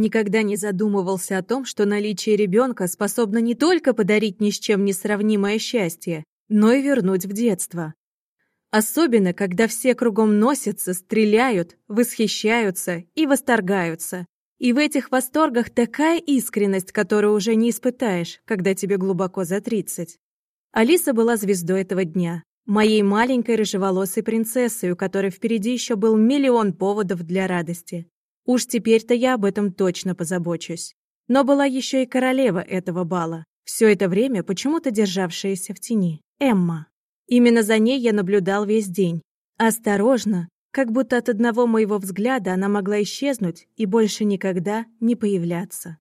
никогда не задумывался о том, что наличие ребенка способно не только подарить ни с чем не сравнимое счастье, но и вернуть в детство. Особенно, когда все кругом носятся, стреляют, восхищаются и восторгаются. И в этих восторгах такая искренность, которую уже не испытаешь, когда тебе глубоко за тридцать. Алиса была звездой этого дня. Моей маленькой рыжеволосой принцессой, у которой впереди еще был миллион поводов для радости. Уж теперь-то я об этом точно позабочусь. Но была еще и королева этого бала, все это время почему-то державшаяся в тени. Эмма. Именно за ней я наблюдал весь день. Осторожно, как будто от одного моего взгляда она могла исчезнуть и больше никогда не появляться.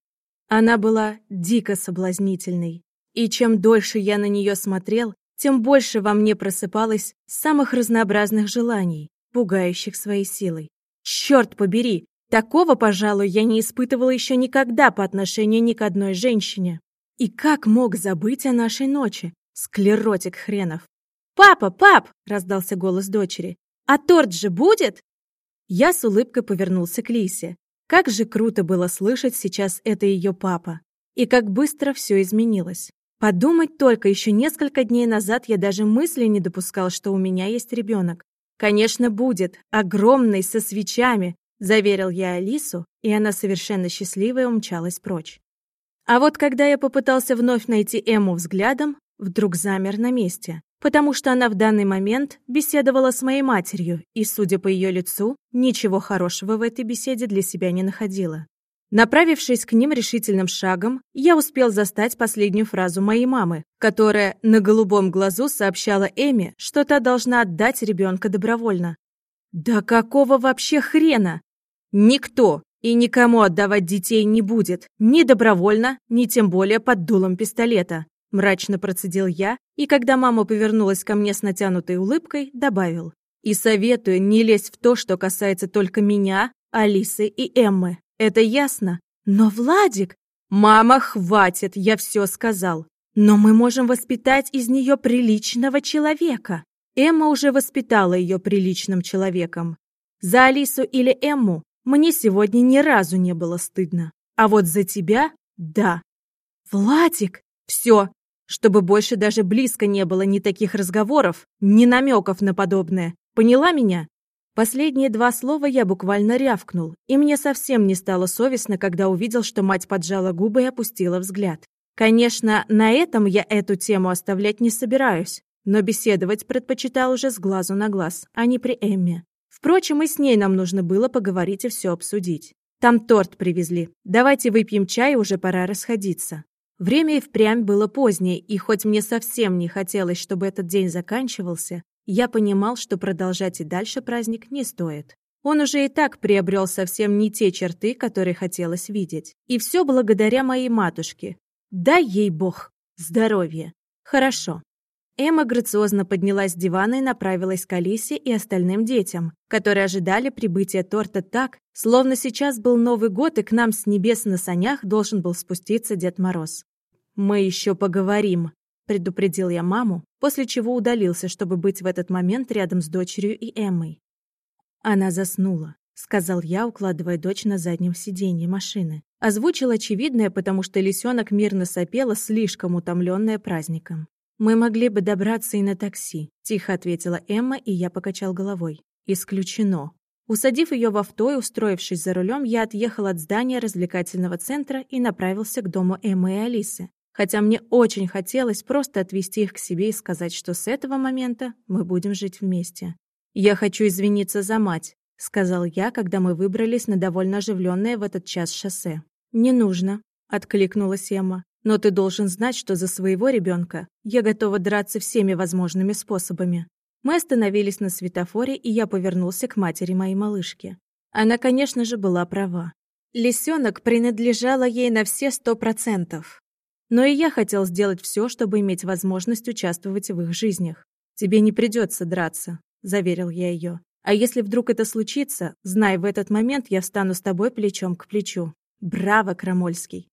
Она была дико соблазнительной. И чем дольше я на нее смотрел, тем больше во мне просыпалось самых разнообразных желаний, пугающих своей силой. Черт побери, такого, пожалуй, я не испытывала еще никогда по отношению ни к одной женщине. И как мог забыть о нашей ночи? Склеротик хренов. «Папа, пап!» — раздался голос дочери. «А торт же будет?» Я с улыбкой повернулся к Лисе. Как же круто было слышать сейчас это ее папа. И как быстро все изменилось. Подумать только, еще несколько дней назад я даже мысли не допускал, что у меня есть ребенок. «Конечно, будет. Огромный, со свечами», — заверил я Алису, и она совершенно счастливая умчалась прочь. А вот когда я попытался вновь найти Эму взглядом, вдруг замер на месте потому что она в данный момент беседовала с моей матерью и, судя по ее лицу, ничего хорошего в этой беседе для себя не находила. Направившись к ним решительным шагом, я успел застать последнюю фразу моей мамы, которая на голубом глазу сообщала Эми, что та должна отдать ребенка добровольно. «Да какого вообще хрена? Никто и никому отдавать детей не будет, ни добровольно, ни тем более под дулом пистолета. Мрачно процедил я, и когда мама повернулась ко мне с натянутой улыбкой, добавил. И советую не лезть в то, что касается только меня, Алисы и Эммы. Это ясно? Но Владик... Мама, хватит, я все сказал. Но мы можем воспитать из нее приличного человека. Эмма уже воспитала ее приличным человеком. За Алису или Эмму мне сегодня ни разу не было стыдно. А вот за тебя — да. Владик! Все, чтобы больше даже близко не было ни таких разговоров, ни намеков на подобное. Поняла меня? Последние два слова я буквально рявкнул, и мне совсем не стало совестно, когда увидел, что мать поджала губы и опустила взгляд. Конечно, на этом я эту тему оставлять не собираюсь, но беседовать предпочитал уже с глазу на глаз, а не при Эмме. Впрочем, и с ней нам нужно было поговорить и все обсудить. Там торт привезли. Давайте выпьем чай, уже пора расходиться. Время и впрямь было позднее, и хоть мне совсем не хотелось, чтобы этот день заканчивался, я понимал, что продолжать и дальше праздник не стоит. Он уже и так приобрел совсем не те черты, которые хотелось видеть. И все благодаря моей матушке. Дай ей бог здоровья. Хорошо. Эмма грациозно поднялась с дивана и направилась к Алисе и остальным детям, которые ожидали прибытия торта так, словно сейчас был Новый год и к нам с небес на санях должен был спуститься Дед Мороз. «Мы еще поговорим», — предупредил я маму, после чего удалился, чтобы быть в этот момент рядом с дочерью и Эммой. Она заснула, — сказал я, укладывая дочь на заднем сиденье машины. Озвучил очевидное, потому что лисенок мирно сопела, слишком утомленная праздником. «Мы могли бы добраться и на такси», — тихо ответила Эмма, и я покачал головой. «Исключено». Усадив ее в авто и устроившись за рулем, я отъехал от здания развлекательного центра и направился к дому Эммы и Алисы. Хотя мне очень хотелось просто отвезти их к себе и сказать, что с этого момента мы будем жить вместе. «Я хочу извиниться за мать», — сказал я, когда мы выбрались на довольно оживленное в этот час шоссе. «Не нужно», — откликнулась Эмма. Но ты должен знать, что за своего ребенка я готова драться всеми возможными способами. Мы остановились на светофоре, и я повернулся к матери моей малышки. Она, конечно же, была права. Лисенок принадлежала ей на все сто процентов. Но и я хотел сделать все, чтобы иметь возможность участвовать в их жизнях. «Тебе не придется драться», — заверил я ее. «А если вдруг это случится, знай, в этот момент я встану с тобой плечом к плечу». «Браво, Крамольский!»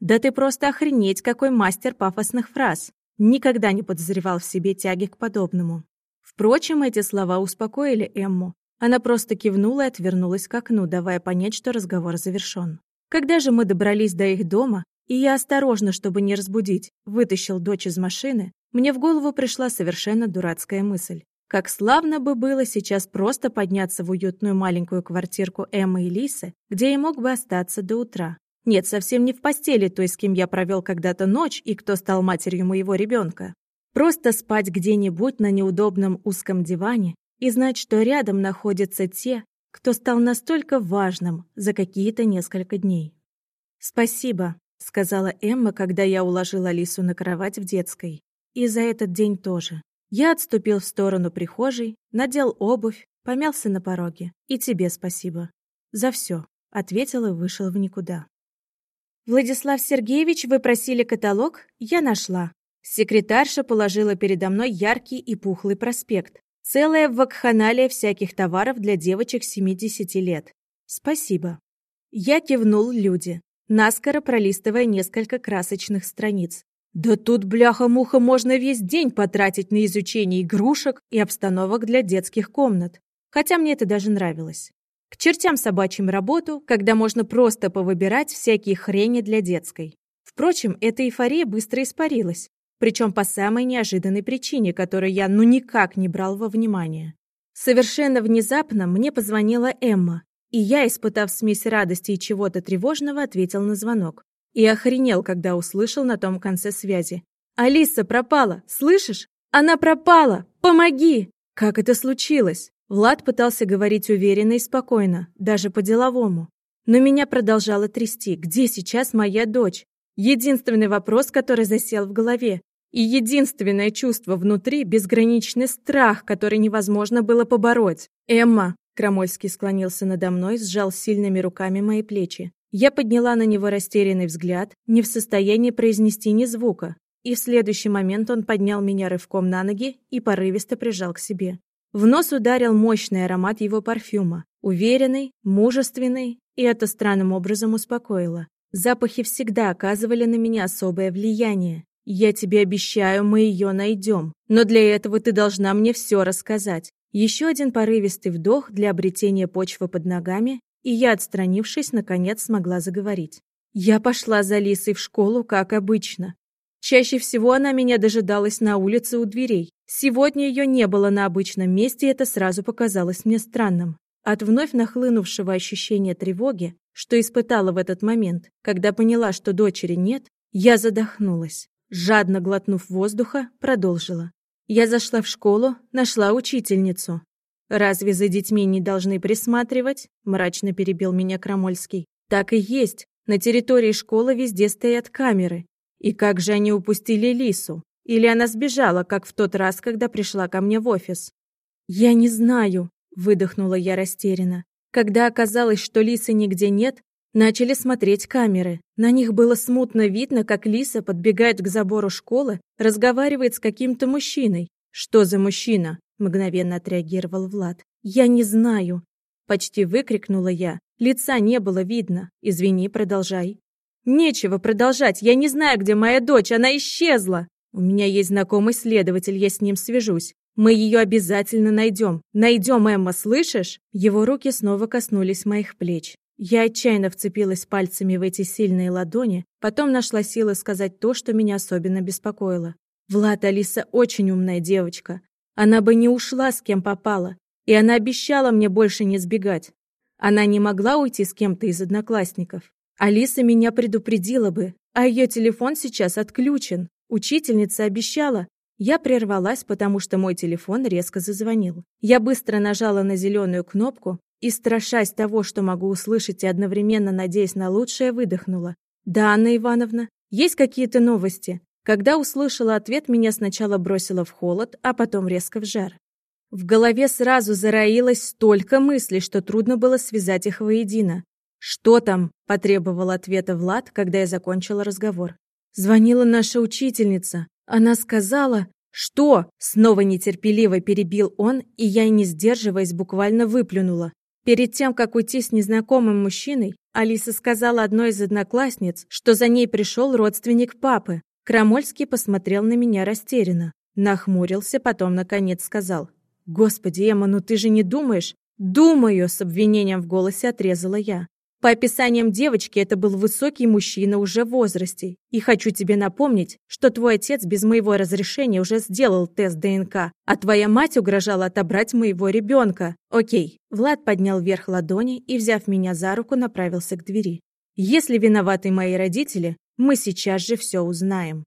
Да ты просто охренеть, какой мастер пафосных фраз. Никогда не подозревал в себе тяги к подобному. Впрочем, эти слова успокоили Эмму. Она просто кивнула и отвернулась к окну, давая понять, что разговор завершен. Когда же мы добрались до их дома, и я осторожно, чтобы не разбудить, вытащил дочь из машины, мне в голову пришла совершенно дурацкая мысль. Как славно бы было сейчас просто подняться в уютную маленькую квартирку Эммы и Лисы, где я мог бы остаться до утра. Нет, совсем не в постели той, с кем я провел когда-то ночь и кто стал матерью моего ребенка. Просто спать где-нибудь на неудобном узком диване и знать, что рядом находятся те, кто стал настолько важным за какие-то несколько дней. «Спасибо», — сказала Эмма, когда я уложила Алису на кровать в детской. «И за этот день тоже. Я отступил в сторону прихожей, надел обувь, помялся на пороге. И тебе спасибо. За все», — ответил и вышел в никуда. «Владислав Сергеевич, вы просили каталог? Я нашла». Секретарша положила передо мной яркий и пухлый проспект. Целая вакханалия всяких товаров для девочек 70 лет. Спасибо. Я кивнул люди, наскоро пролистывая несколько красочных страниц. Да тут, бляха-муха, можно весь день потратить на изучение игрушек и обстановок для детских комнат. Хотя мне это даже нравилось. К чертям собачьим работу, когда можно просто повыбирать всякие хрени для детской. Впрочем, эта эйфория быстро испарилась. Причем по самой неожиданной причине, которую я ну никак не брал во внимание. Совершенно внезапно мне позвонила Эмма, и я, испытав смесь радости и чего-то тревожного, ответил на звонок. И охренел, когда услышал на том конце связи. «Алиса пропала! Слышишь? Она пропала! Помоги!» Как это случилось? Влад пытался говорить уверенно и спокойно, даже по-деловому. Но меня продолжало трясти. Где сейчас моя дочь? Единственный вопрос, который засел в голове. И единственное чувство внутри – безграничный страх, который невозможно было побороть. «Эмма!» – Крамольский склонился надо мной, сжал сильными руками мои плечи. Я подняла на него растерянный взгляд, не в состоянии произнести ни звука. И в следующий момент он поднял меня рывком на ноги и порывисто прижал к себе. В нос ударил мощный аромат его парфюма. Уверенный, мужественный, и это странным образом успокоило. Запахи всегда оказывали на меня особое влияние. Я тебе обещаю, мы ее найдем. Но для этого ты должна мне все рассказать. Еще один порывистый вдох для обретения почвы под ногами, и я, отстранившись, наконец смогла заговорить. Я пошла за Лисой в школу, как обычно. Чаще всего она меня дожидалась на улице у дверей. Сегодня ее не было на обычном месте, и это сразу показалось мне странным. От вновь нахлынувшего ощущения тревоги что испытала в этот момент, когда поняла, что дочери нет, я задохнулась. Жадно глотнув воздуха, продолжила. Я зашла в школу, нашла учительницу. «Разве за детьми не должны присматривать?» – мрачно перебил меня Крамольский. «Так и есть. На территории школы везде стоят камеры. И как же они упустили Лису? Или она сбежала, как в тот раз, когда пришла ко мне в офис?» «Я не знаю», – выдохнула я растерянно. Когда оказалось, что Лисы нигде нет, начали смотреть камеры. На них было смутно видно, как Лиса подбегает к забору школы, разговаривает с каким-то мужчиной. «Что за мужчина?» – мгновенно отреагировал Влад. «Я не знаю!» – почти выкрикнула я. Лица не было видно. «Извини, продолжай». «Нечего продолжать. Я не знаю, где моя дочь. Она исчезла!» «У меня есть знакомый следователь, я с ним свяжусь. Мы ее обязательно найдем. Найдем, Эмма, слышишь?» Его руки снова коснулись моих плеч. Я отчаянно вцепилась пальцами в эти сильные ладони, потом нашла силы сказать то, что меня особенно беспокоило. «Влад, Алиса очень умная девочка. Она бы не ушла с кем попала, и она обещала мне больше не сбегать. Она не могла уйти с кем-то из одноклассников. Алиса меня предупредила бы, а ее телефон сейчас отключен. Учительница обещала, я прервалась, потому что мой телефон резко зазвонил. Я быстро нажала на зеленую кнопку и, страшась того, что могу услышать и одновременно надеясь на лучшее, выдохнула. «Да, Анна Ивановна, есть какие-то новости?» Когда услышала ответ, меня сначала бросило в холод, а потом резко в жар. В голове сразу зароилось столько мыслей, что трудно было связать их воедино. «Что там?» – потребовал ответа Влад, когда я закончила разговор. Звонила наша учительница. Она сказала, что снова нетерпеливо перебил он, и я, не сдерживаясь, буквально выплюнула. Перед тем, как уйти с незнакомым мужчиной, Алиса сказала одной из одноклассниц, что за ней пришел родственник папы. Крамольский посмотрел на меня растерянно. Нахмурился, потом, наконец, сказал. «Господи, Эмма, ну ты же не думаешь?» «Думаю!» — с обвинением в голосе отрезала я. По описаниям девочки, это был высокий мужчина уже в возрасте. И хочу тебе напомнить, что твой отец без моего разрешения уже сделал тест ДНК, а твоя мать угрожала отобрать моего ребенка. Окей. Влад поднял вверх ладони и, взяв меня за руку, направился к двери. Если виноваты мои родители, мы сейчас же все узнаем.